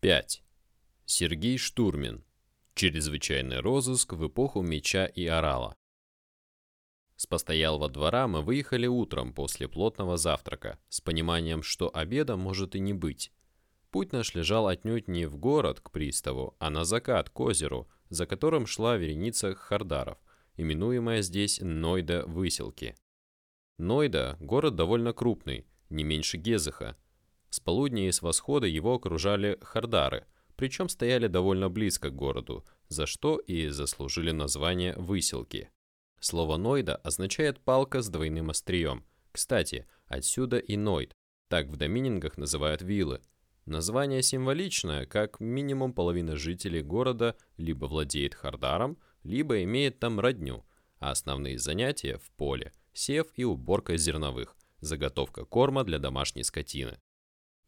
5. Сергей Штурмин. Чрезвычайный розыск в эпоху меча и орала. С постоялого двора мы выехали утром после плотного завтрака, с пониманием, что обеда может и не быть. Путь наш лежал отнюдь не в город, к приставу, а на закат, к озеру, за которым шла вереница хардаров, именуемая здесь Нойда-выселки. Нойда – город довольно крупный, не меньше Гезыха. С полудня и с восхода его окружали хардары, причем стояли довольно близко к городу, за что и заслужили название «выселки». Слово «нойда» означает «палка с двойным острием». Кстати, отсюда и «нойд». Так в доминингах называют виллы. Название символичное, как минимум половина жителей города либо владеет хардаром, либо имеет там родню, а основные занятия в поле, сев и уборка зерновых, заготовка корма для домашней скотины.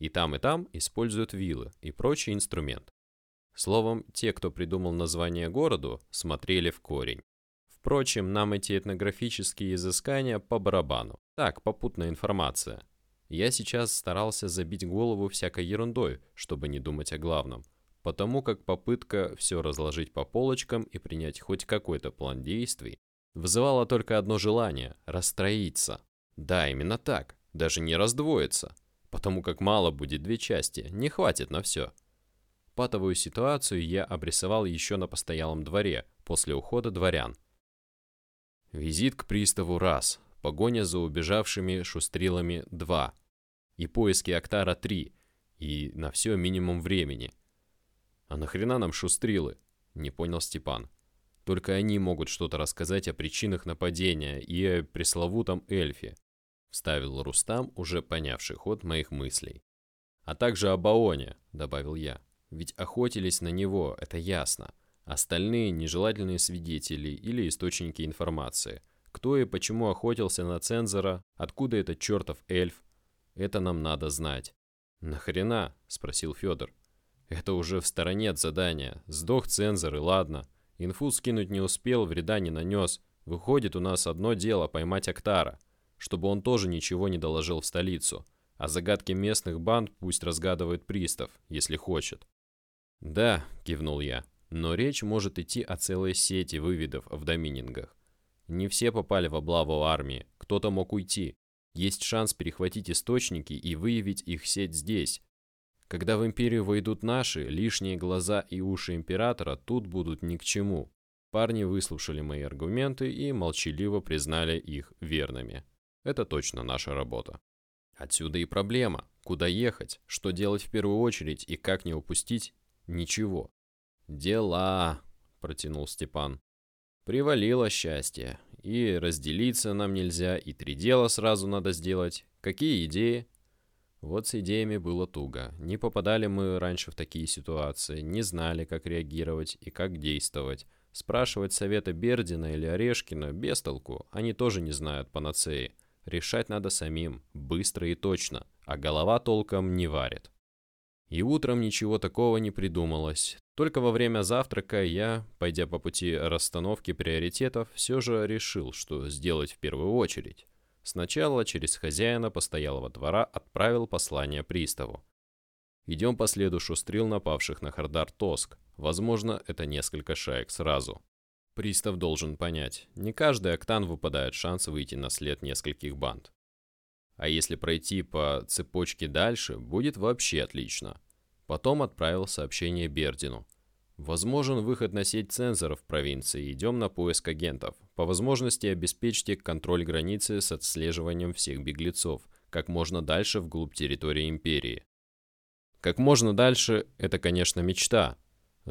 И там, и там используют вилы и прочий инструмент. Словом, те, кто придумал название городу, смотрели в корень. Впрочем, нам эти этнографические изыскания по барабану. Так, попутная информация. Я сейчас старался забить голову всякой ерундой, чтобы не думать о главном. Потому как попытка все разложить по полочкам и принять хоть какой-то план действий вызывала только одно желание – расстроиться. Да, именно так, даже не раздвоиться. Потому как мало будет две части, не хватит на все. Патовую ситуацию я обрисовал еще на постоялом дворе, после ухода дворян. Визит к приставу раз, погоня за убежавшими шустрилами два, и поиски Актара три, и на все минимум времени. А нахрена нам шустрилы? Не понял Степан. Только они могут что-то рассказать о причинах нападения и о пресловутом эльфе. Вставил Рустам, уже понявший ход моих мыслей. А также о Баоне, добавил я. Ведь охотились на него, это ясно. Остальные нежелательные свидетели или источники информации. Кто и почему охотился на цензора, откуда этот чертов эльф, это нам надо знать. «Нахрена?» – спросил Федор. «Это уже в стороне от задания. Сдох цензор и ладно. Инфу скинуть не успел, вреда не нанес. Выходит, у нас одно дело поймать Актара, чтобы он тоже ничего не доложил в столицу. А загадки местных банд пусть разгадывает пристав, если хочет». «Да», – кивнул я. Но речь может идти о целой сети выведов в доминингах. Не все попали в облаву армии, кто-то мог уйти. Есть шанс перехватить источники и выявить их сеть здесь. Когда в империю войдут наши, лишние глаза и уши императора тут будут ни к чему. Парни выслушали мои аргументы и молчаливо признали их верными. Это точно наша работа. Отсюда и проблема. Куда ехать, что делать в первую очередь и как не упустить? Ничего. «Дела», — протянул Степан. «Привалило счастье. И разделиться нам нельзя, и три дела сразу надо сделать. Какие идеи?» Вот с идеями было туго. Не попадали мы раньше в такие ситуации, не знали, как реагировать и как действовать. Спрашивать совета Бердина или Орешкина без толку, они тоже не знают панацеи. Решать надо самим, быстро и точно, а голова толком не варит. И утром ничего такого не придумалось. Только во время завтрака я, пойдя по пути расстановки приоритетов, все же решил, что сделать в первую очередь. Сначала через хозяина постоялого двора отправил послание приставу. Идем по следу шустрил напавших на Хардар Тоск. Возможно, это несколько шаек сразу. Пристав должен понять, не каждый октан выпадает шанс выйти на след нескольких банд. А если пройти по цепочке дальше, будет вообще отлично. Потом отправил сообщение Бердину. Возможен выход на сеть цензоров в провинции. Идем на поиск агентов. По возможности обеспечьте контроль границы с отслеживанием всех беглецов, как можно дальше вглубь территории империи. Как можно дальше – это, конечно, мечта.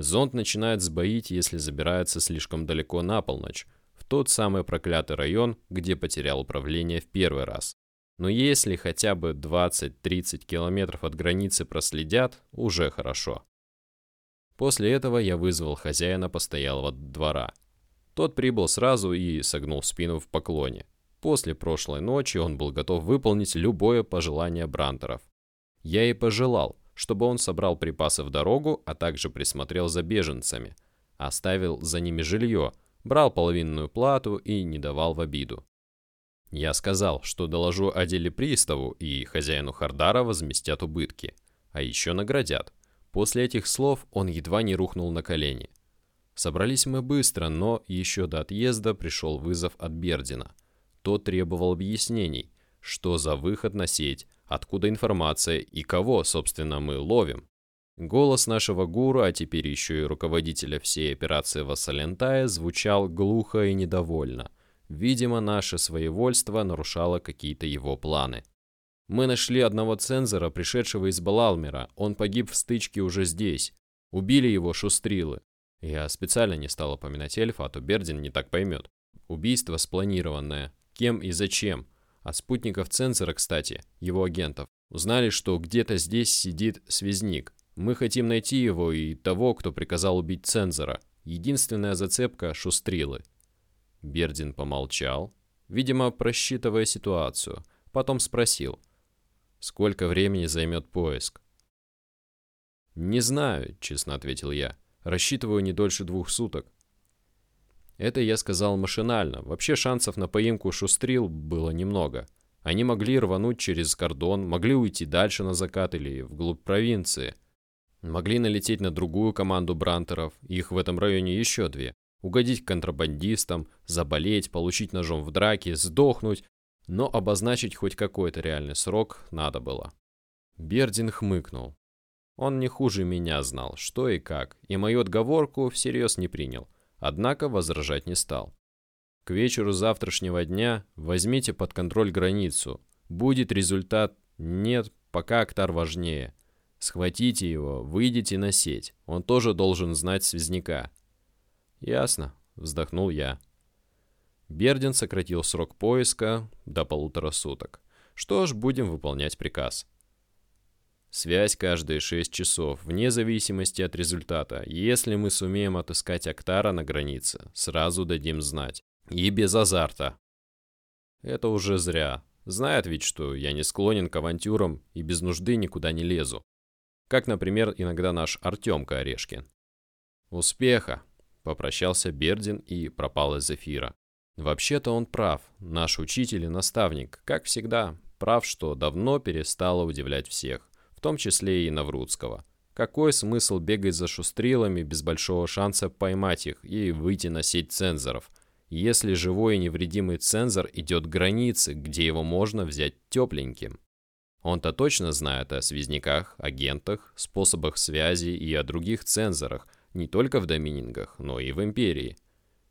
Зонд начинает сбоить, если забирается слишком далеко на полночь, в тот самый проклятый район, где потерял управление в первый раз. Но если хотя бы 20-30 километров от границы проследят, уже хорошо. После этого я вызвал хозяина постоялого двора. Тот прибыл сразу и согнул спину в поклоне. После прошлой ночи он был готов выполнить любое пожелание Брантеров. Я и пожелал, чтобы он собрал припасы в дорогу, а также присмотрел за беженцами, оставил за ними жилье, брал половинную плату и не давал в обиду. Я сказал, что доложу о деле приставу, и хозяину Хардара возместят убытки, а еще наградят, После этих слов он едва не рухнул на колени. Собрались мы быстро, но еще до отъезда пришел вызов от Бердина. Тот требовал объяснений, что за выход на сеть, откуда информация и кого, собственно, мы ловим. Голос нашего гуру, а теперь еще и руководителя всей операции Вассалентая, звучал глухо и недовольно. Видимо, наше своевольство нарушало какие-то его планы. Мы нашли одного цензора, пришедшего из Балалмера. Он погиб в стычке уже здесь. Убили его шустрилы. Я специально не стал упоминать эльфа, а то Бердин не так поймет. Убийство спланированное. Кем и зачем? А спутников цензора, кстати, его агентов, узнали, что где-то здесь сидит связник. Мы хотим найти его и того, кто приказал убить цензора. Единственная зацепка — шустрилы. Бердин помолчал, видимо, просчитывая ситуацию. Потом спросил, сколько времени займет поиск. «Не знаю», — честно ответил я. «Рассчитываю не дольше двух суток». Это я сказал машинально. Вообще шансов на поимку шустрил было немного. Они могли рвануть через кордон, могли уйти дальше на закат или вглубь провинции — Могли налететь на другую команду брантеров, их в этом районе еще две. Угодить контрабандистам, заболеть, получить ножом в драке, сдохнуть. Но обозначить хоть какой-то реальный срок надо было. Бердин хмыкнул. Он не хуже меня знал, что и как, и мою отговорку всерьез не принял, однако возражать не стал. К вечеру завтрашнего дня возьмите под контроль границу. Будет результат? Нет, пока Актар важнее. Схватите его, выйдите на сеть. Он тоже должен знать связняка. Ясно, вздохнул я. Бердин сократил срок поиска до полутора суток. Что ж, будем выполнять приказ. Связь каждые шесть часов, вне зависимости от результата. Если мы сумеем отыскать Актара на границе, сразу дадим знать. И без азарта. Это уже зря. Знает ведь, что я не склонен к авантюрам и без нужды никуда не лезу как, например, иногда наш Артемка Орешкин. «Успеха!» – попрощался Бердин и пропал из эфира. Вообще-то он прав, наш учитель и наставник, как всегда, прав, что давно перестало удивлять всех, в том числе и Наврудского. Какой смысл бегать за шустрилами без большого шанса поймать их и выйти на сеть цензоров, если живой и невредимый цензор идет к границе, где его можно взять тепленьким? Он-то точно знает о связняках, агентах, способах связи и о других цензорах, не только в доминингах, но и в империи.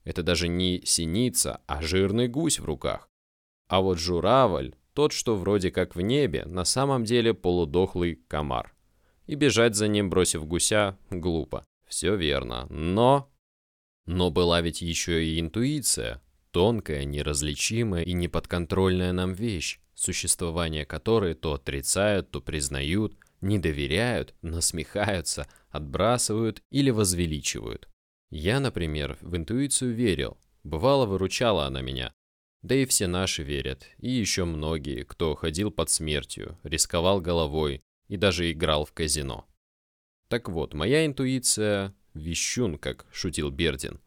Это даже не синица, а жирный гусь в руках. А вот журавль, тот, что вроде как в небе, на самом деле полудохлый комар. И бежать за ним, бросив гуся, глупо. Все верно, но... Но была ведь еще и интуиция. Тонкая, неразличимая и неподконтрольная нам вещь существование которой то отрицают, то признают, не доверяют, насмехаются, отбрасывают или возвеличивают. Я, например, в интуицию верил, бывало выручала она меня. Да и все наши верят, и еще многие, кто ходил под смертью, рисковал головой и даже играл в казино. Так вот, моя интуиция, вещун, как шутил Бердин,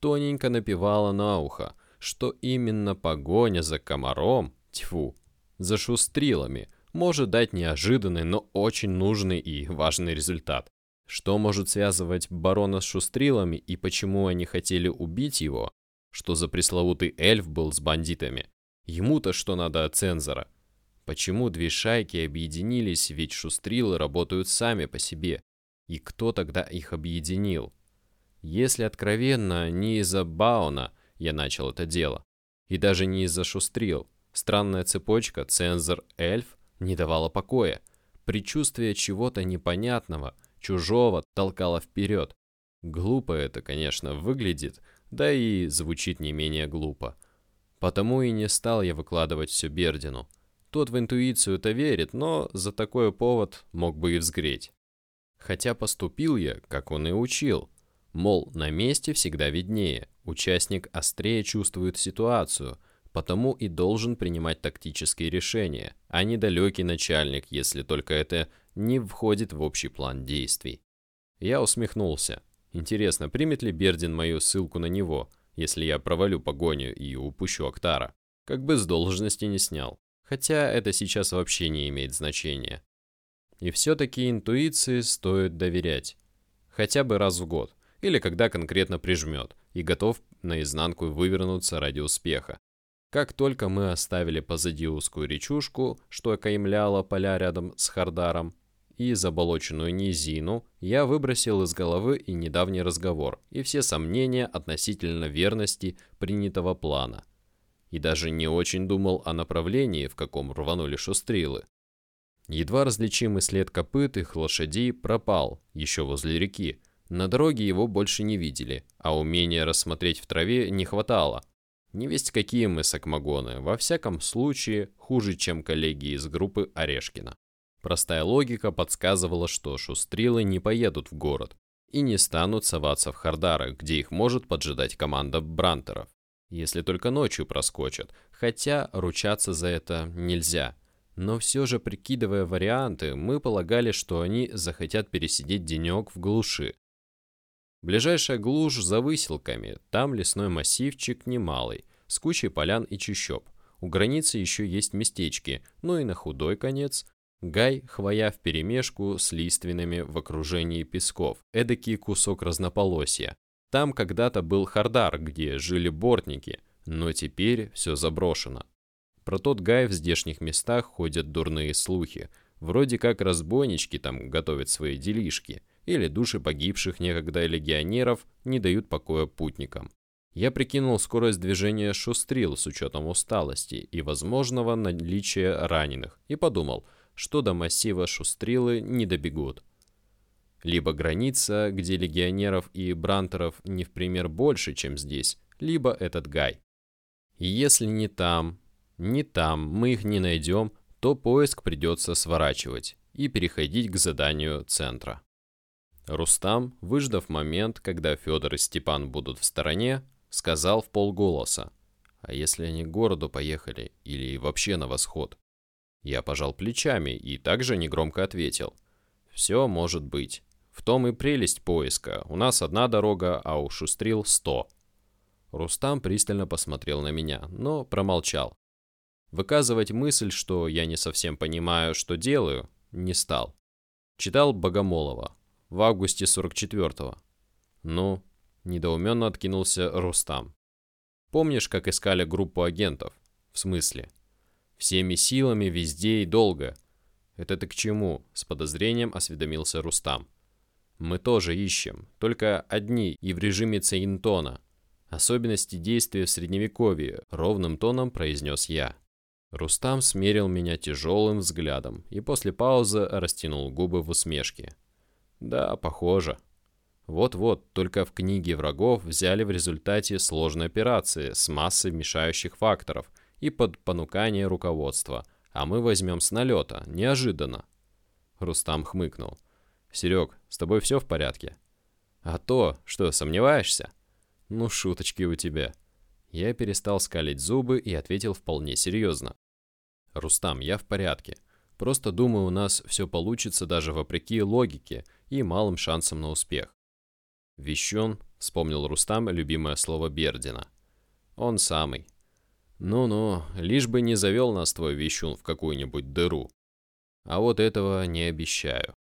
тоненько напевала на ухо, что именно погоня за комаром, тьфу, за шустрилами может дать неожиданный, но очень нужный и важный результат. Что может связывать барона с шустрилами и почему они хотели убить его? Что за пресловутый эльф был с бандитами? Ему-то что надо от цензора? Почему две шайки объединились, ведь шустрилы работают сами по себе? И кто тогда их объединил? Если откровенно, не из-за Бауна я начал это дело, и даже не из-за шустрил, Странная цепочка, цензор, эльф не давала покоя. Предчувствие чего-то непонятного, чужого толкало вперед. Глупо это, конечно, выглядит, да и звучит не менее глупо. Потому и не стал я выкладывать все Бердину. Тот в интуицию-то верит, но за такой повод мог бы и взгреть. Хотя поступил я, как он и учил. Мол, на месте всегда виднее, участник острее чувствует ситуацию, потому и должен принимать тактические решения, а не далекий начальник, если только это не входит в общий план действий. Я усмехнулся. Интересно, примет ли Бердин мою ссылку на него, если я провалю погоню и упущу Актара? Как бы с должности не снял. Хотя это сейчас вообще не имеет значения. И все-таки интуиции стоит доверять. Хотя бы раз в год. Или когда конкретно прижмет и готов наизнанку вывернуться ради успеха. Как только мы оставили позади узкую речушку, что окаймляла поля рядом с Хардаром, и заболоченную низину, я выбросил из головы и недавний разговор, и все сомнения относительно верности принятого плана. И даже не очень думал о направлении, в каком рванули шустрилы. Едва различимый след копыт их лошадей пропал, еще возле реки. На дороге его больше не видели, а умения рассмотреть в траве не хватало. Не весть какие мы сакмагоны, во всяком случае хуже, чем коллеги из группы Орешкина. Простая логика подсказывала, что шустрилы не поедут в город и не станут соваться в Хардары, где их может поджидать команда брантеров. Если только ночью проскочат, хотя ручаться за это нельзя. Но все же, прикидывая варианты, мы полагали, что они захотят пересидеть денек в глуши. Ближайшая глушь за выселками, там лесной массивчик немалый, с кучей полян и чащоб. У границы еще есть местечки, ну и на худой конец Гай, хвоя вперемешку с лиственными в окружении песков, эдакий кусок разнополосья. Там когда-то был Хардар, где жили бортники, но теперь все заброшено. Про тот Гай в здешних местах ходят дурные слухи. Вроде как разбойнички там готовят свои делишки, или души погибших некогда легионеров не дают покоя путникам. Я прикинул скорость движения шустрил с учетом усталости и возможного наличия раненых и подумал – что до массива Шустрилы не добегут. Либо граница, где легионеров и брантеров не в пример больше, чем здесь, либо этот Гай. И если не там, не там мы их не найдем, то поиск придется сворачивать и переходить к заданию центра. Рустам, выждав момент, когда Федор и Степан будут в стороне, сказал в полголоса, «А если они к городу поехали или вообще на восход?» Я пожал плечами и также негромко ответил. «Все может быть. В том и прелесть поиска. У нас одна дорога, а у Шустрил сто». Рустам пристально посмотрел на меня, но промолчал. Выказывать мысль, что я не совсем понимаю, что делаю, не стал. Читал Богомолова в августе 44-го. Ну, недоуменно откинулся Рустам. Помнишь, как искали группу агентов? В смысле? Всеми силами, везде и долго. Это ты к чему? С подозрением осведомился Рустам. Мы тоже ищем, только одни и в режиме Цейнтона. Особенности действия в Средневековье, ровным тоном произнес я. Рустам смерил меня тяжелым взглядом и после паузы растянул губы в усмешке. Да, похоже. Вот-вот, только в книге врагов взяли в результате сложной операции с массой мешающих факторов – и под понукание руководства, а мы возьмем с налета, неожиданно. Рустам хмыкнул. «Серег, с тобой все в порядке?» «А то, что, сомневаешься?» «Ну, шуточки у тебя». Я перестал скалить зубы и ответил вполне серьезно. «Рустам, я в порядке. Просто думаю, у нас все получится даже вопреки логике и малым шансам на успех». «Вещен», — вспомнил Рустам любимое слово Бердина. «Он самый. Ну-ну, лишь бы не завел нас твой вещун в какую-нибудь дыру. А вот этого не обещаю.